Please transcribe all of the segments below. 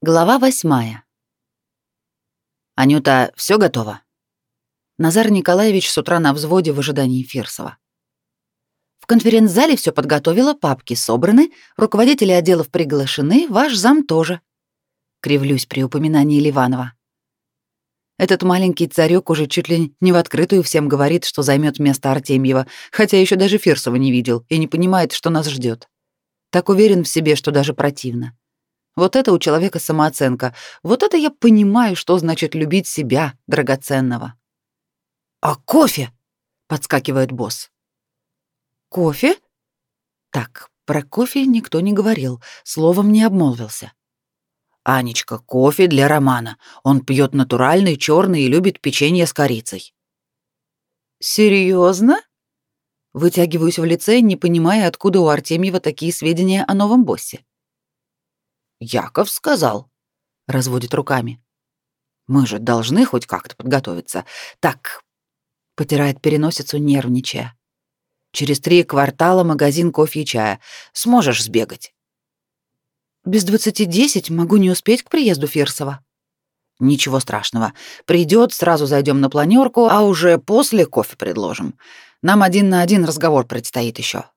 Глава восьмая. «Анюта, все готово?» Назар Николаевич с утра на взводе в ожидании Фирсова. В конференц-зале все подготовила, папки собраны, руководители отделов приглашены, ваш зам тоже. Кривлюсь при упоминании Ливанова. Этот маленький царек уже чуть ли не в открытую всем говорит, что займет место Артемьева, хотя еще даже Фирсова не видел и не понимает, что нас ждет. Так уверен в себе, что даже противно. Вот это у человека самооценка. Вот это я понимаю, что значит любить себя, драгоценного. А кофе? подскакивает босс. Кофе? Так, про кофе никто не говорил, словом не обмолвился. Анечка, кофе для Романа. Он пьет натуральный, черный и любит печенье с корицей. Серьезно? Вытягиваюсь в лице, не понимая, откуда у Артемьева такие сведения о новом боссе. Яков сказал, разводит руками. Мы же должны хоть как-то подготовиться. Так, потирает переносицу, нервничая. Через три квартала магазин кофе и чая. Сможешь сбегать? Без двадцати десять могу не успеть к приезду Фирсова. Ничего страшного. Придет, сразу зайдем на планерку, а уже после кофе предложим. Нам один на один разговор предстоит еще.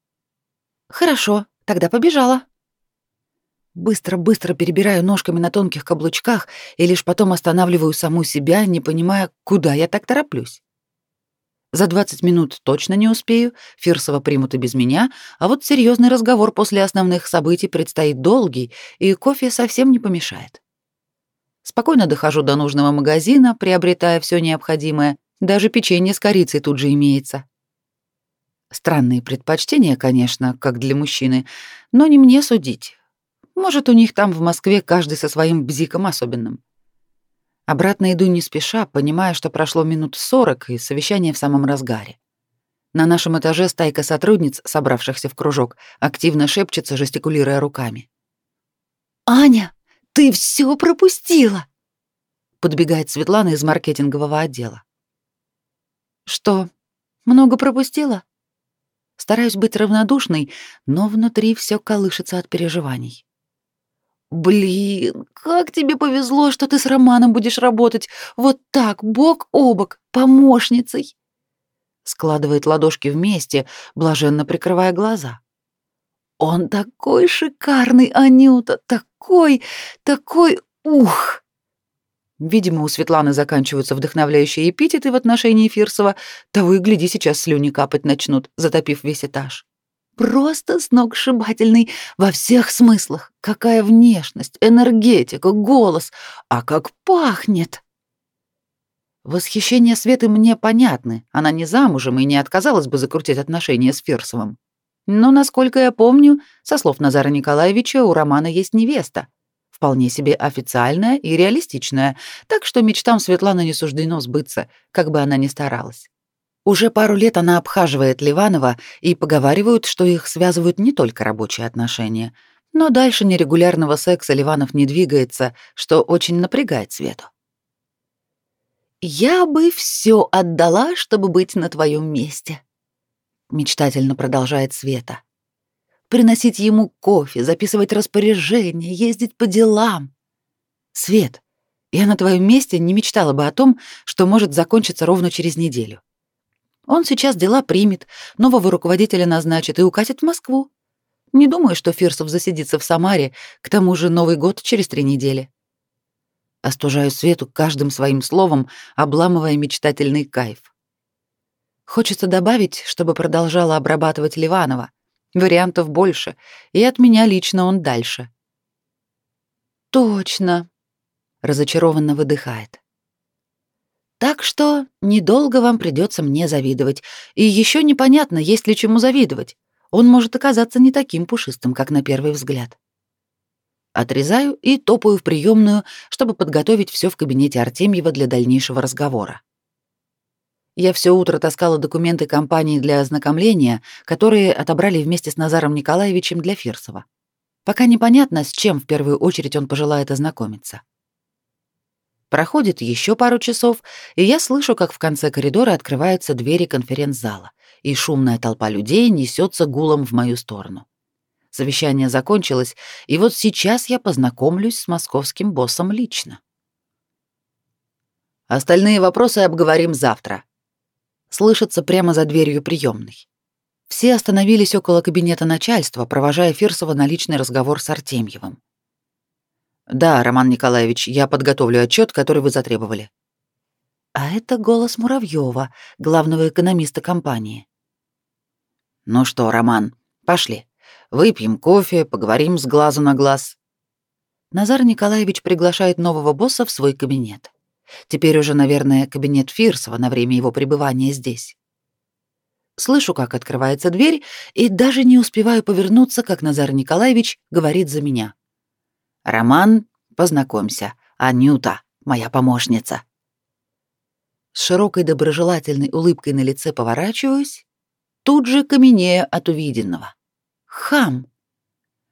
Хорошо, тогда побежала. Быстро-быстро перебираю ножками на тонких каблучках и лишь потом останавливаю саму себя, не понимая, куда я так тороплюсь. За 20 минут точно не успею, Фирсова примут и без меня, а вот серьезный разговор после основных событий предстоит долгий, и кофе совсем не помешает. Спокойно дохожу до нужного магазина, приобретая все необходимое, даже печенье с корицей тут же имеется. Странные предпочтения, конечно, как для мужчины, но не мне судить. Может, у них там в Москве каждый со своим бзиком особенным. Обратно иду не спеша, понимая, что прошло минут сорок, и совещание в самом разгаре. На нашем этаже стайка сотрудниц, собравшихся в кружок, активно шепчется, жестикулируя руками. «Аня, ты все пропустила!» Подбегает Светлана из маркетингового отдела. «Что, много пропустила?» Стараюсь быть равнодушной, но внутри все колышется от переживаний. Блин, как тебе повезло, что ты с Романом будешь работать вот так, бок о бок, помощницей. Складывает ладошки вместе, блаженно прикрывая глаза. Он такой шикарный, Анюта, такой, такой, ух. Видимо, у Светланы заканчиваются вдохновляющие эпитеты в отношении Фирсова, того и гляди, сейчас слюни капать начнут, затопив весь этаж. Просто сногсшибательный во всех смыслах. Какая внешность, энергетика, голос, а как пахнет. Восхищение Светы мне понятны. Она не замужем и не отказалась бы закрутить отношения с Фирсовым. Но, насколько я помню, со слов Назара Николаевича, у Романа есть невеста. Вполне себе официальная и реалистичная, так что мечтам Светланы не суждено сбыться, как бы она ни старалась. Уже пару лет она обхаживает Ливанова, и поговаривают, что их связывают не только рабочие отношения. Но дальше нерегулярного секса Ливанов не двигается, что очень напрягает Свету. «Я бы все отдала, чтобы быть на твоем месте», — мечтательно продолжает Света. «Приносить ему кофе, записывать распоряжения, ездить по делам. Свет, я на твоем месте не мечтала бы о том, что может закончиться ровно через неделю. Он сейчас дела примет, нового руководителя назначит и укатит в Москву. Не думаю, что Фирсов засидится в Самаре, к тому же Новый год через три недели. Остужаю Свету каждым своим словом, обламывая мечтательный кайф. Хочется добавить, чтобы продолжала обрабатывать Ливанова. Вариантов больше, и от меня лично он дальше. Точно, разочарованно выдыхает. Так что недолго вам придется мне завидовать. И еще непонятно, есть ли чему завидовать. Он может оказаться не таким пушистым, как на первый взгляд. Отрезаю и топаю в приемную, чтобы подготовить все в кабинете Артемьева для дальнейшего разговора. Я все утро таскала документы компании для ознакомления, которые отобрали вместе с Назаром Николаевичем для Фирсова. Пока непонятно, с чем в первую очередь он пожелает ознакомиться. Проходит еще пару часов, и я слышу, как в конце коридора открываются двери конференц-зала, и шумная толпа людей несется гулом в мою сторону. Совещание закончилось, и вот сейчас я познакомлюсь с московским боссом лично. Остальные вопросы обговорим завтра. Слышится прямо за дверью приемной. Все остановились около кабинета начальства, провожая Фирсова на личный разговор с Артемьевым. Да, Роман Николаевич, я подготовлю отчет, который вы затребовали. А это голос Муравьева, главного экономиста компании. Ну что, Роман, пошли. Выпьем кофе, поговорим с глазу на глаз. Назар Николаевич приглашает нового босса в свой кабинет. Теперь уже, наверное, кабинет Фирсова на время его пребывания здесь. Слышу, как открывается дверь, и даже не успеваю повернуться, как Назар Николаевич говорит за меня. «Роман, познакомься, Анюта, моя помощница». С широкой доброжелательной улыбкой на лице поворачиваюсь, тут же каменея от увиденного. Хам.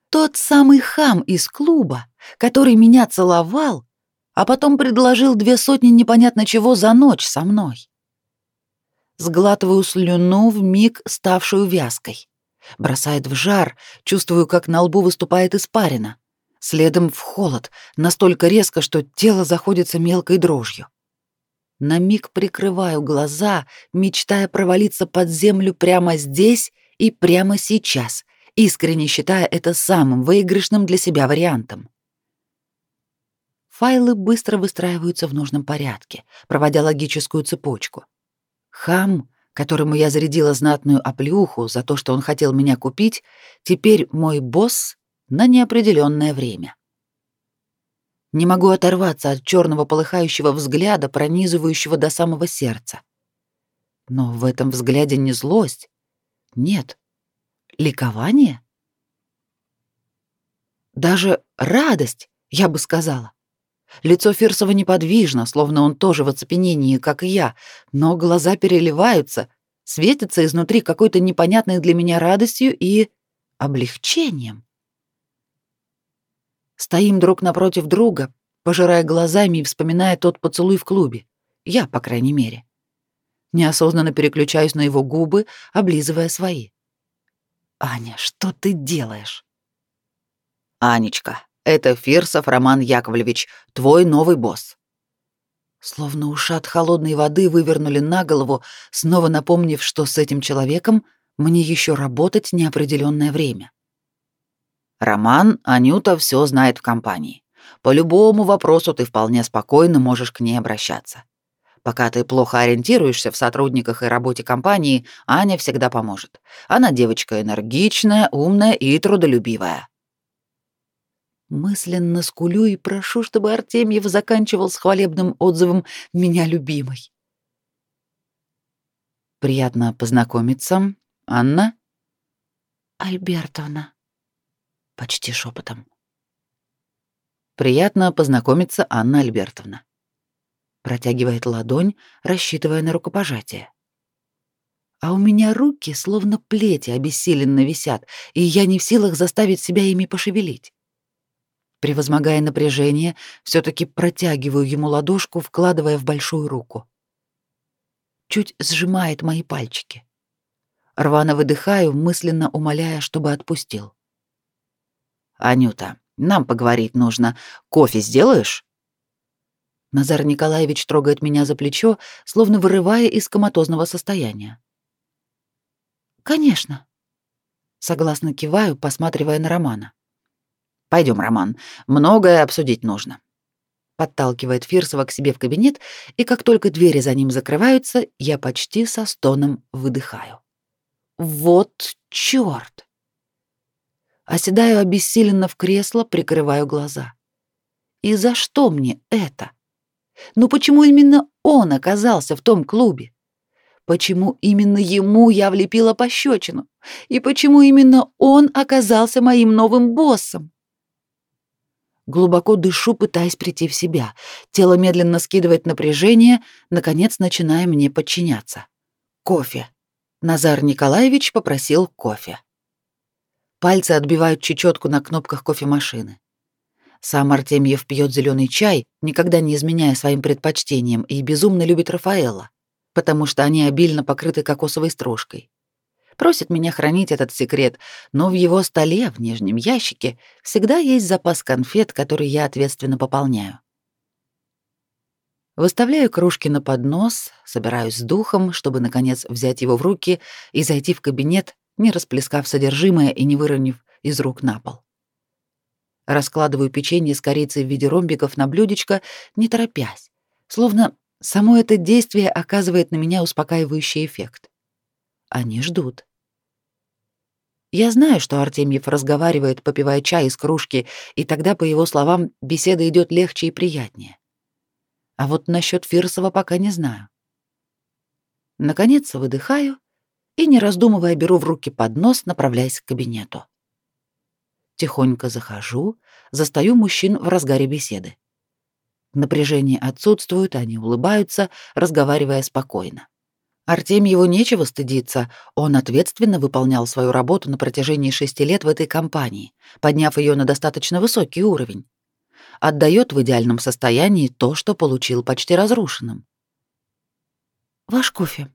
Тот самый хам из клуба, который меня целовал, а потом предложил две сотни непонятно чего за ночь со мной. Сглатываю слюну в миг ставшую вязкой. Бросает в жар, чувствую, как на лбу выступает испарина. Следом в холод, настолько резко, что тело заходится мелкой дрожью. На миг прикрываю глаза, мечтая провалиться под землю прямо здесь и прямо сейчас, искренне считая это самым выигрышным для себя вариантом. Файлы быстро выстраиваются в нужном порядке, проводя логическую цепочку. Хам, которому я зарядила знатную оплюху за то, что он хотел меня купить, теперь мой босс на неопределенное время. Не могу оторваться от черного полыхающего взгляда, пронизывающего до самого сердца. Но в этом взгляде не злость. Нет, Ликование? Даже радость, я бы сказала. Лицо Фирсова неподвижно, словно он тоже в оцепенении, как и я, но глаза переливаются, светятся изнутри какой-то непонятной для меня радостью и облегчением. Стоим друг напротив друга, пожирая глазами и вспоминая тот поцелуй в клубе. Я, по крайней мере. Неосознанно переключаюсь на его губы, облизывая свои. Аня, что ты делаешь? Анечка, это Фирсов Роман Яковлевич, твой новый босс. Словно ушат холодной воды вывернули на голову, снова напомнив, что с этим человеком мне еще работать неопределенное время. Роман, Анюта все знает в компании. По любому вопросу ты вполне спокойно можешь к ней обращаться. Пока ты плохо ориентируешься в сотрудниках и работе компании, Аня всегда поможет. Она девочка энергичная, умная и трудолюбивая. Мысленно скулю и прошу, чтобы Артемьев заканчивал с хвалебным отзывом «меня любимой». Приятно познакомиться, Анна. Альбертовна. Почти шепотом. Приятно познакомиться, Анна Альбертовна протягивает ладонь, рассчитывая на рукопожатие. А у меня руки словно плети обессиленно висят, и я не в силах заставить себя ими пошевелить. Превозмогая напряжение, все таки протягиваю ему ладошку, вкладывая в большую руку. Чуть сжимает мои пальчики. Рвано выдыхаю, мысленно умоляя, чтобы отпустил. «Анюта, нам поговорить нужно. Кофе сделаешь?» Назар Николаевич трогает меня за плечо, словно вырывая из коматозного состояния. Конечно. Согласно киваю, посматривая на Романа. Пойдем, Роман, многое обсудить нужно. Подталкивает Фирсова к себе в кабинет, и как только двери за ним закрываются, я почти со стоном выдыхаю. Вот чёрт! Оседаю обессиленно в кресло, прикрываю глаза. И за что мне это? Но почему именно он оказался в том клубе? Почему именно ему я влепила пощечину? И почему именно он оказался моим новым боссом? Глубоко дышу, пытаясь прийти в себя. Тело медленно скидывает напряжение, наконец начиная мне подчиняться. Кофе. Назар Николаевич попросил кофе. Пальцы отбивают чечетку на кнопках кофемашины. Сам Артемьев пьет зеленый чай, никогда не изменяя своим предпочтениям, и безумно любит Рафаэла, потому что они обильно покрыты кокосовой стружкой. Просит меня хранить этот секрет, но в его столе, в нижнем ящике, всегда есть запас конфет, который я ответственно пополняю. Выставляю кружки на поднос, собираюсь с духом, чтобы, наконец, взять его в руки и зайти в кабинет, не расплескав содержимое и не выронив из рук на пол. Раскладываю печенье с корицей в виде ромбиков на блюдечко, не торопясь, словно само это действие оказывает на меня успокаивающий эффект. Они ждут. Я знаю, что Артемьев разговаривает, попивая чай из кружки, и тогда, по его словам, беседа идет легче и приятнее. А вот насчет Фирсова пока не знаю. Наконец выдыхаю и, не раздумывая, беру в руки поднос, направляясь к кабинету. Тихонько захожу, застаю мужчин в разгаре беседы. Напряжение отсутствует, они улыбаются, разговаривая спокойно. Артемьеву нечего стыдиться, он ответственно выполнял свою работу на протяжении шести лет в этой компании, подняв ее на достаточно высокий уровень. Отдает в идеальном состоянии то, что получил почти разрушенным. «Ваш кофе».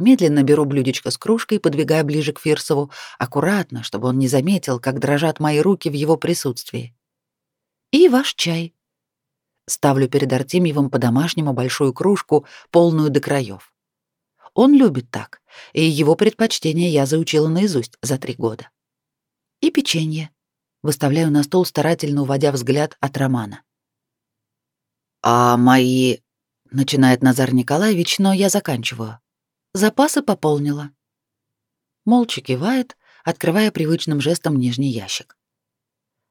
Медленно беру блюдечко с кружкой, подвигая ближе к Фирсову, аккуратно, чтобы он не заметил, как дрожат мои руки в его присутствии. «И ваш чай». Ставлю перед Артемьевым по-домашнему большую кружку, полную до краев. Он любит так, и его предпочтения я заучила наизусть за три года. И печенье. Выставляю на стол, старательно уводя взгляд от Романа. «А мои...» — начинает Назар Николаевич, но я заканчиваю. «Запасы пополнила». Молча кивает, открывая привычным жестом нижний ящик.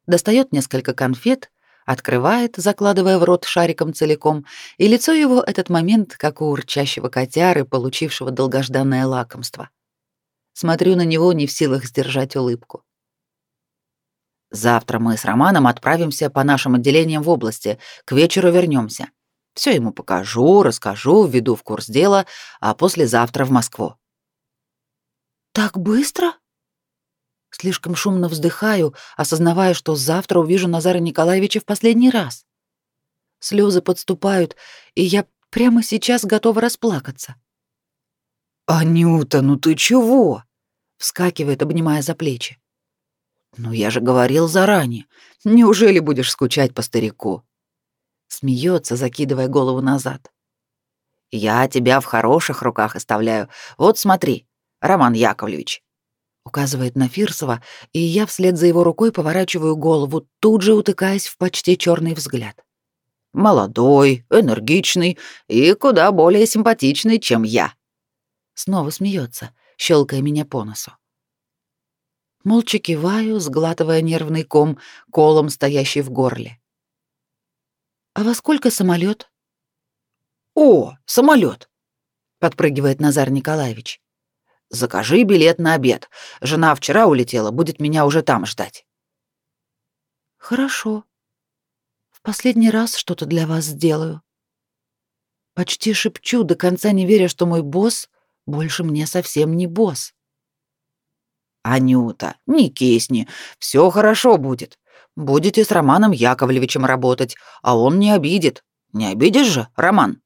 Достает несколько конфет, открывает, закладывая в рот шариком целиком, и лицо его этот момент, как у урчащего котяры, получившего долгожданное лакомство. Смотрю на него, не в силах сдержать улыбку. Завтра мы с Романом отправимся по нашим отделениям в области, к вечеру вернемся. Все ему покажу, расскажу, введу в курс дела, а послезавтра в Москву. Так быстро? Слишком шумно вздыхаю, осознавая, что завтра увижу Назара Николаевича в последний раз. Слезы подступают, и я прямо сейчас готова расплакаться. «Анюта, ну ты чего?» — вскакивает, обнимая за плечи. «Ну я же говорил заранее. Неужели будешь скучать по старику?» Смеется, закидывая голову назад. «Я тебя в хороших руках оставляю. Вот смотри, Роман Яковлевич, указывает на Фирсова, и я вслед за его рукой поворачиваю голову, тут же утыкаясь в почти черный взгляд. Молодой, энергичный и куда более симпатичный, чем я. Снова смеется, щелкая меня по носу. Молча киваю, сглатывая нервный ком, колом стоящий в горле. А во сколько самолет? О, самолет! подпрыгивает Назар Николаевич. Закажи билет на обед. Жена вчера улетела, будет меня уже там ждать. Хорошо. В последний раз что-то для вас сделаю. Почти шепчу, до конца не веря, что мой босс больше мне совсем не босс. Анюта, не кисни, все хорошо будет. Будете с Романом Яковлевичем работать, а он не обидит. Не обидишь же, Роман?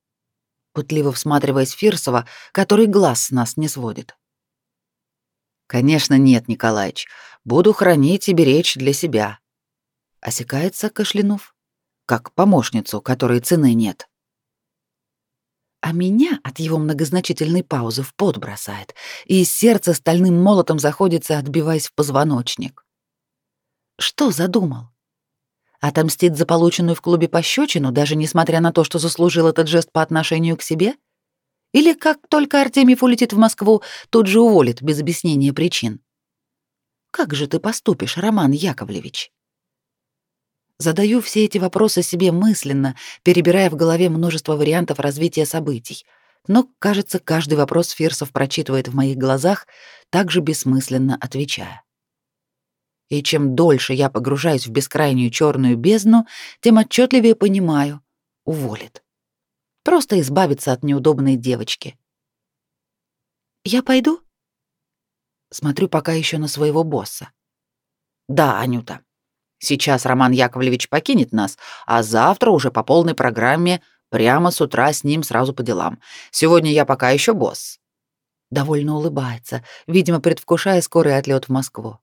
Пытливо всматриваясь Фирсова, который глаз с нас не сводит. Конечно, нет, Николаич. Буду хранить и беречь для себя. Осекается кашлянув, как помощницу, которой цены нет. А меня от его многозначительной паузы в пот бросает, и сердце стальным молотом заходится, отбиваясь в позвоночник. Что задумал? Отомстить за полученную в клубе пощечину, даже несмотря на то, что заслужил этот жест по отношению к себе? — или как только Артемьев улетит в Москву, тут же уволит без объяснения причин. Как же ты поступишь, Роман Яковлевич? Задаю все эти вопросы себе мысленно, перебирая в голове множество вариантов развития событий. Но, кажется, каждый вопрос Фирсов прочитывает в моих глазах, также бессмысленно отвечая. И чем дольше я погружаюсь в бескрайнюю черную бездну, тем отчетливее понимаю — уволит. Просто избавиться от неудобной девочки. «Я пойду?» Смотрю пока еще на своего босса. «Да, Анюта. Сейчас Роман Яковлевич покинет нас, а завтра уже по полной программе прямо с утра с ним сразу по делам. Сегодня я пока еще босс». довольно улыбается, видимо, предвкушая скорый отлет в Москву.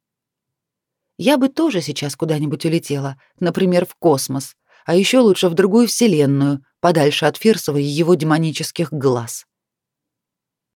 Я бы тоже сейчас куда-нибудь улетела, например, в космос, а еще лучше в другую вселенную, подальше от Фирсова и его демонических глаз.